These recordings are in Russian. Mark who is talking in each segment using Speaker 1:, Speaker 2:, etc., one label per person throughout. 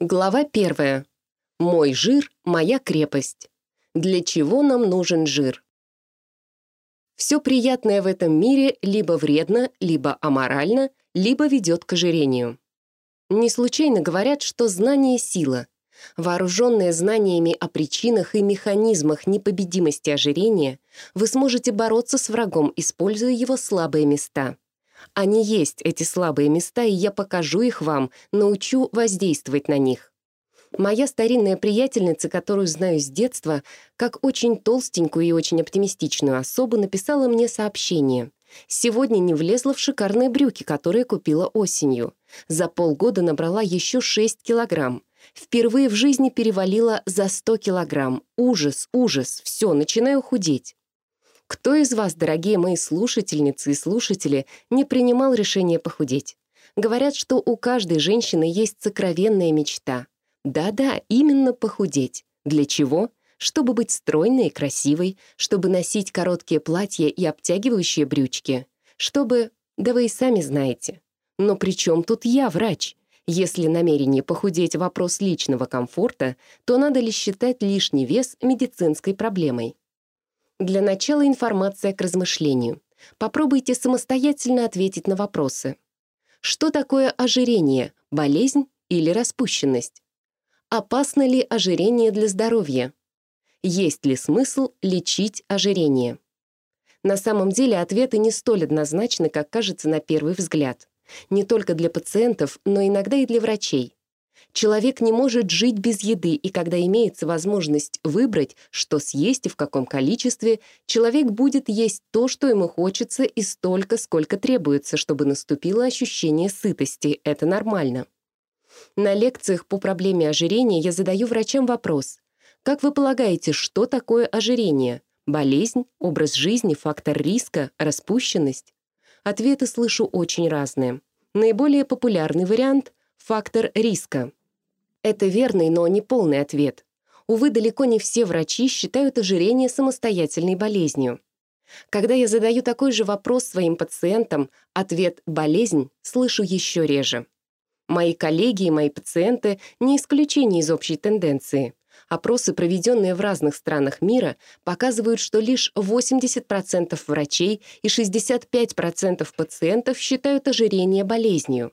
Speaker 1: Глава первая. Мой жир – моя крепость. Для чего нам нужен жир? Все приятное в этом мире либо вредно, либо аморально, либо ведет к ожирению. Не случайно говорят, что знание – сила. Вооруженные знаниями о причинах и механизмах непобедимости ожирения, вы сможете бороться с врагом, используя его слабые места – они есть, эти слабые места, и я покажу их вам, научу воздействовать на них. Моя старинная приятельница, которую знаю с детства, как очень толстенькую и очень оптимистичную особу, написала мне сообщение. Сегодня не влезла в шикарные брюки, которые купила осенью. За полгода набрала еще 6 килограмм. Впервые в жизни перевалила за 100 килограмм. Ужас, ужас, все, начинаю худеть. Кто из вас, дорогие мои слушательницы и слушатели, не принимал решение похудеть? Говорят, что у каждой женщины есть сокровенная мечта. Да-да, именно похудеть. Для чего? Чтобы быть стройной и красивой, чтобы носить короткие платья и обтягивающие брючки, чтобы... Да вы и сами знаете. Но при чем тут я, врач? Если намерение похудеть — вопрос личного комфорта, то надо ли считать лишний вес медицинской проблемой? Для начала информация к размышлению. Попробуйте самостоятельно ответить на вопросы. Что такое ожирение, болезнь или распущенность? Опасно ли ожирение для здоровья? Есть ли смысл лечить ожирение? На самом деле ответы не столь однозначны, как кажется на первый взгляд. Не только для пациентов, но иногда и для врачей. Человек не может жить без еды, и когда имеется возможность выбрать, что съесть и в каком количестве, человек будет есть то, что ему хочется, и столько, сколько требуется, чтобы наступило ощущение сытости. Это нормально. На лекциях по проблеме ожирения я задаю врачам вопрос. Как вы полагаете, что такое ожирение? Болезнь, образ жизни, фактор риска, распущенность? Ответы слышу очень разные. Наиболее популярный вариант — фактор риска. Это верный, но не полный ответ. Увы, далеко не все врачи считают ожирение самостоятельной болезнью. Когда я задаю такой же вопрос своим пациентам, ответ «болезнь» слышу еще реже. Мои коллеги и мои пациенты не исключение из общей тенденции. Опросы, проведенные в разных странах мира, показывают, что лишь 80% врачей и 65% пациентов считают ожирение болезнью.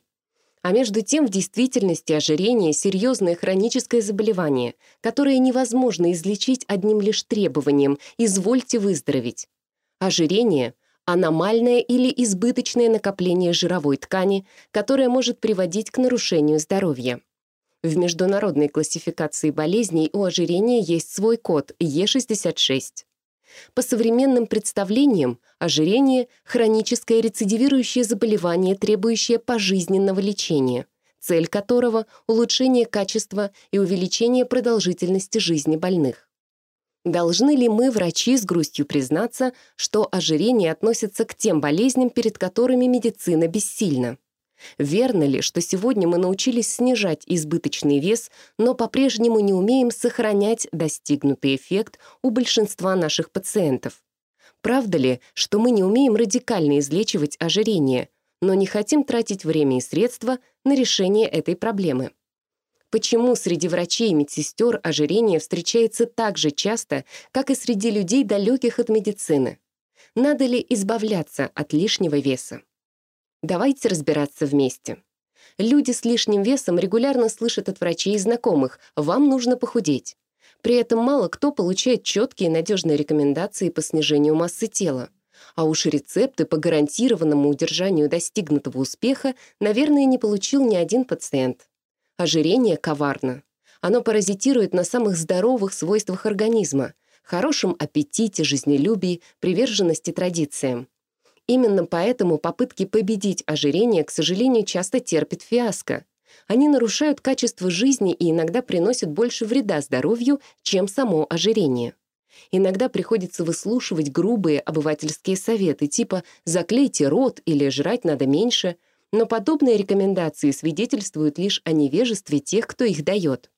Speaker 1: А между тем, в действительности ожирение — серьезное хроническое заболевание, которое невозможно излечить одним лишь требованием «извольте выздороветь». Ожирение — аномальное или избыточное накопление жировой ткани, которое может приводить к нарушению здоровья. В международной классификации болезней у ожирения есть свой код Е66. По современным представлениям, ожирение — хроническое рецидивирующее заболевание, требующее пожизненного лечения, цель которого — улучшение качества и увеличение продолжительности жизни больных. Должны ли мы, врачи, с грустью признаться, что ожирение относится к тем болезням, перед которыми медицина бессильна? Верно ли, что сегодня мы научились снижать избыточный вес, но по-прежнему не умеем сохранять достигнутый эффект у большинства наших пациентов? Правда ли, что мы не умеем радикально излечивать ожирение, но не хотим тратить время и средства на решение этой проблемы? Почему среди врачей и медсестер ожирение встречается так же часто, как и среди людей, далеких от медицины? Надо ли избавляться от лишнего веса? Давайте разбираться вместе. Люди с лишним весом регулярно слышат от врачей и знакомых «вам нужно похудеть». При этом мало кто получает четкие и надежные рекомендации по снижению массы тела. А уж рецепты по гарантированному удержанию достигнутого успеха, наверное, не получил ни один пациент. Ожирение коварно. Оно паразитирует на самых здоровых свойствах организма – хорошем аппетите, жизнелюбии, приверженности традициям. Именно поэтому попытки победить ожирение, к сожалению, часто терпят фиаско. Они нарушают качество жизни и иногда приносят больше вреда здоровью, чем само ожирение. Иногда приходится выслушивать грубые обывательские советы, типа «заклейте рот» или «жрать надо меньше», но подобные рекомендации свидетельствуют лишь о невежестве тех, кто их дает.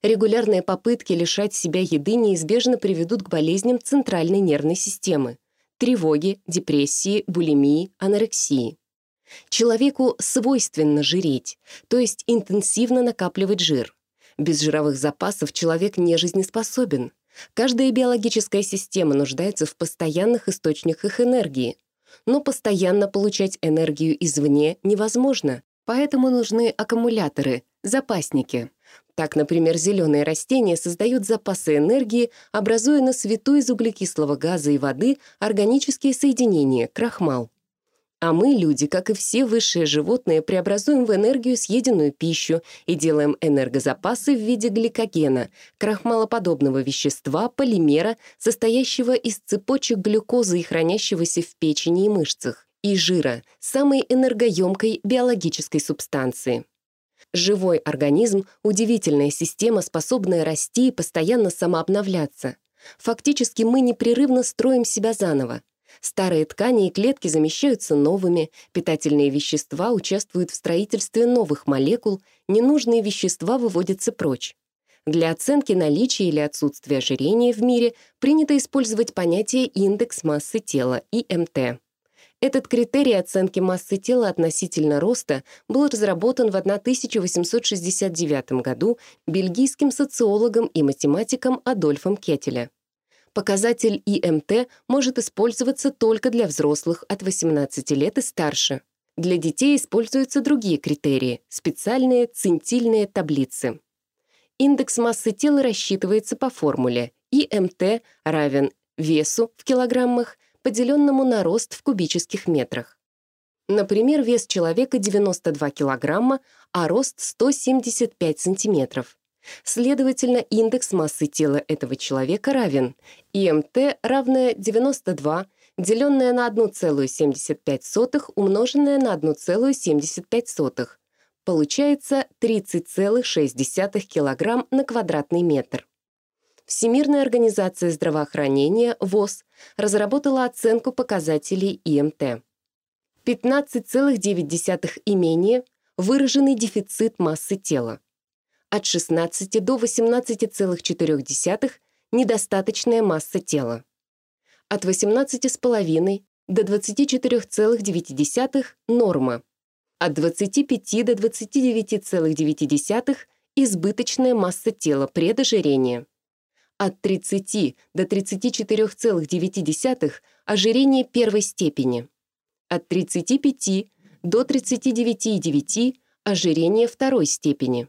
Speaker 1: Регулярные попытки лишать себя еды неизбежно приведут к болезням центральной нервной системы тревоги, депрессии, булимии, анорексии. Человеку свойственно жиреть, то есть интенсивно накапливать жир. Без жировых запасов человек не жизнеспособен. Каждая биологическая система нуждается в постоянных источниках энергии. Но постоянно получать энергию извне невозможно, поэтому нужны аккумуляторы, запасники. Так, например, зеленые растения создают запасы энергии, образуя на свету из углекислого газа и воды органические соединения – крахмал. А мы, люди, как и все высшие животные, преобразуем в энергию съеденную пищу и делаем энергозапасы в виде гликогена, крахмалоподобного вещества, полимера, состоящего из цепочек глюкозы и хранящегося в печени и мышцах, и жира, самой энергоемкой биологической субстанции. Живой организм — удивительная система, способная расти и постоянно самообновляться. Фактически мы непрерывно строим себя заново. Старые ткани и клетки замещаются новыми, питательные вещества участвуют в строительстве новых молекул, ненужные вещества выводятся прочь. Для оценки наличия или отсутствия ожирения в мире принято использовать понятие индекс массы тела, ИМТ. Этот критерий оценки массы тела относительно роста был разработан в 1869 году бельгийским социологом и математиком Адольфом Кетеля. Показатель ИМТ может использоваться только для взрослых от 18 лет и старше. Для детей используются другие критерии — специальные цинтильные таблицы. Индекс массы тела рассчитывается по формуле ИМТ равен весу в килограммах, поделенному на рост в кубических метрах. Например, вес человека 92 килограмма, а рост 175 сантиметров. Следовательно, индекс массы тела этого человека равен ИМТ равное 92, деленное на 1,75 умноженное на 1,75. Получается 30,6 кг на квадратный метр. Всемирная организация здравоохранения, ВОЗ, разработала оценку показателей ИМТ. 15,9 имение – выраженный дефицит массы тела от 16 до 18,4 недостаточная масса тела. От 18,5 до 24,9 норма. От 25 до 29,9 избыточная масса тела предожирение. От 30 до 34,9 ожирение первой степени. От 35 до 39,9 ожирение второй степени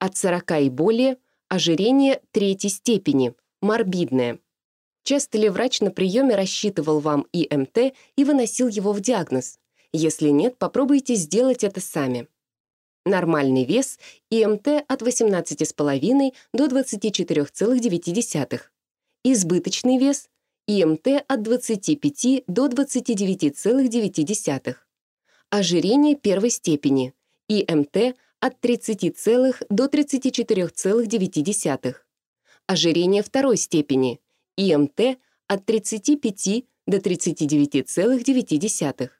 Speaker 1: от 40 и более, ожирение третьей степени, морбидное. Часто ли врач на приеме рассчитывал вам ИМТ и выносил его в диагноз? Если нет, попробуйте сделать это сами. Нормальный вес ИМТ от 18,5 до 24,9. Избыточный вес ИМТ от 25 до 29,9. Ожирение первой степени ИМТ от 30, до 34,9. Ожирение второй степени, ИМТ от 35 до 39,9.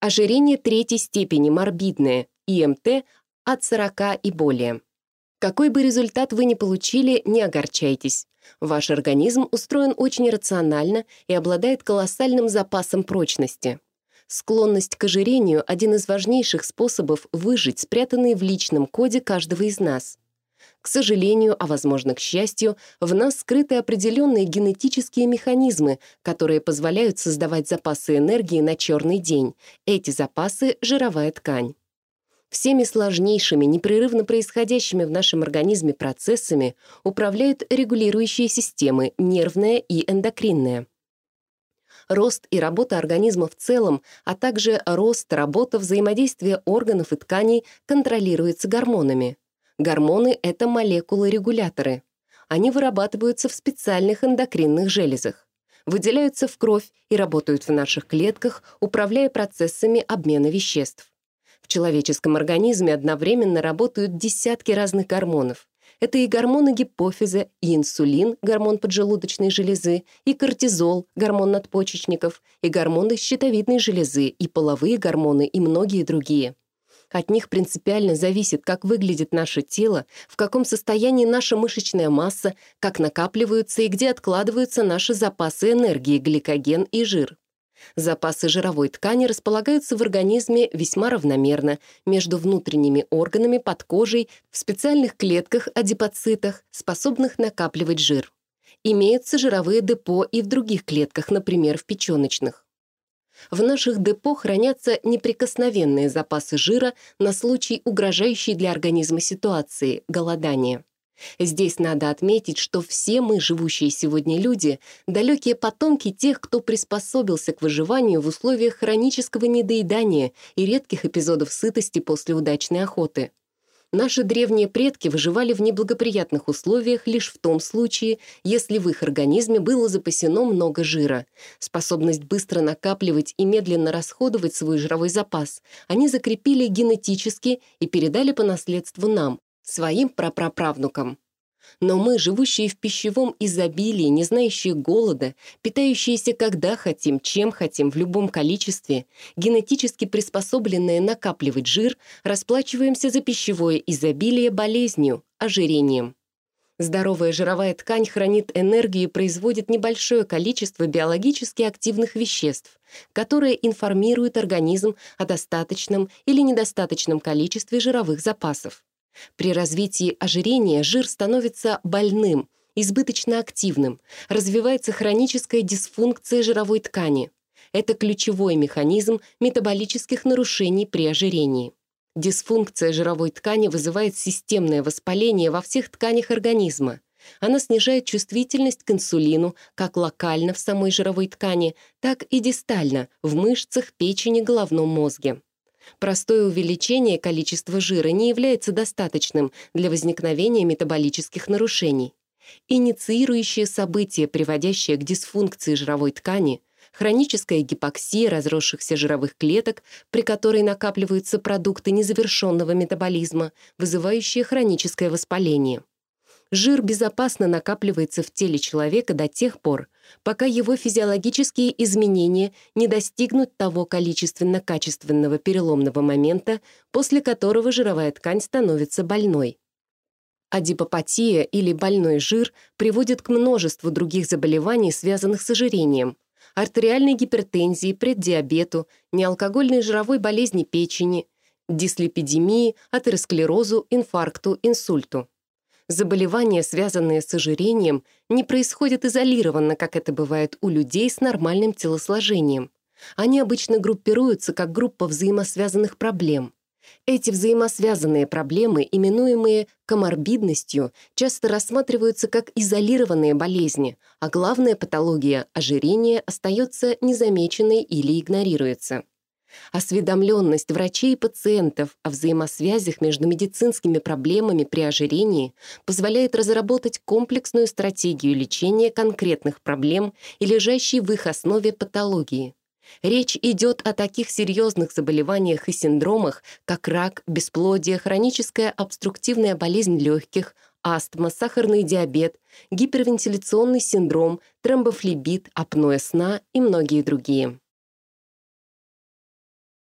Speaker 1: Ожирение третьей степени, морбидное, ИМТ от 40 и более. Какой бы результат вы ни получили, не огорчайтесь. Ваш организм устроен очень рационально и обладает колоссальным запасом прочности. Склонность к ожирению — один из важнейших способов выжить, спрятанный в личном коде каждого из нас. К сожалению, а возможно, к счастью, в нас скрыты определенные генетические механизмы, которые позволяют создавать запасы энергии на черный день. Эти запасы — жировая ткань. Всеми сложнейшими, непрерывно происходящими в нашем организме процессами управляют регулирующие системы, нервная и эндокринная рост и работа организма в целом, а также рост, работа, взаимодействие органов и тканей контролируется гормонами. Гормоны — это молекулы-регуляторы. Они вырабатываются в специальных эндокринных железах, выделяются в кровь и работают в наших клетках, управляя процессами обмена веществ. В человеческом организме одновременно работают десятки разных гормонов. Это и гормоны гипофиза, и инсулин, гормон поджелудочной железы, и кортизол, гормон надпочечников, и гормоны щитовидной железы, и половые гормоны, и многие другие. От них принципиально зависит, как выглядит наше тело, в каком состоянии наша мышечная масса, как накапливаются и где откладываются наши запасы энергии, гликоген и жир. Запасы жировой ткани располагаются в организме весьма равномерно между внутренними органами под кожей в специальных клетках-адипоцитах, способных накапливать жир. Имеются жировые депо и в других клетках, например, в печеночных. В наших депо хранятся неприкосновенные запасы жира на случай угрожающей для организма ситуации – голодания. Здесь надо отметить, что все мы, живущие сегодня люди, далекие потомки тех, кто приспособился к выживанию в условиях хронического недоедания и редких эпизодов сытости после удачной охоты. Наши древние предки выживали в неблагоприятных условиях лишь в том случае, если в их организме было запасено много жира. Способность быстро накапливать и медленно расходовать свой жировой запас они закрепили генетически и передали по наследству нам, своим прапраправнукам. Но мы, живущие в пищевом изобилии, не знающие голода, питающиеся когда хотим, чем хотим, в любом количестве, генетически приспособленные накапливать жир, расплачиваемся за пищевое изобилие болезнью, ожирением. Здоровая жировая ткань хранит энергию и производит небольшое количество биологически активных веществ, которые информируют организм о достаточном или недостаточном количестве жировых запасов. При развитии ожирения жир становится больным, избыточно активным, развивается хроническая дисфункция жировой ткани. Это ключевой механизм метаболических нарушений при ожирении. Дисфункция жировой ткани вызывает системное воспаление во всех тканях организма. Она снижает чувствительность к инсулину как локально в самой жировой ткани, так и дистально в мышцах, печени, головном мозге. Простое увеличение количества жира не является достаточным для возникновения метаболических нарушений. Инициирующие события, приводящие к дисфункции жировой ткани, хроническая гипоксия разросшихся жировых клеток, при которой накапливаются продукты незавершенного метаболизма, вызывающие хроническое воспаление. Жир безопасно накапливается в теле человека до тех пор, пока его физиологические изменения не достигнут того количественно-качественного переломного момента, после которого жировая ткань становится больной. Адипопатия или больной жир приводит к множеству других заболеваний, связанных с ожирением, артериальной гипертензии, преддиабету, неалкогольной жировой болезни печени, дислепидемии, атеросклерозу, инфаркту, инсульту. Заболевания, связанные с ожирением, не происходят изолированно, как это бывает у людей с нормальным телосложением. Они обычно группируются как группа взаимосвязанных проблем. Эти взаимосвязанные проблемы, именуемые коморбидностью, часто рассматриваются как изолированные болезни, а главная патология – ожирение – остается незамеченной или игнорируется. Осведомленность врачей и пациентов о взаимосвязях между медицинскими проблемами при ожирении позволяет разработать комплексную стратегию лечения конкретных проблем и лежащей в их основе патологии. Речь идет о таких серьезных заболеваниях и синдромах, как рак, бесплодие, хроническая обструктивная болезнь легких, астма, сахарный диабет, гипервентиляционный синдром, тромбофлебит, апноэ сна и многие другие.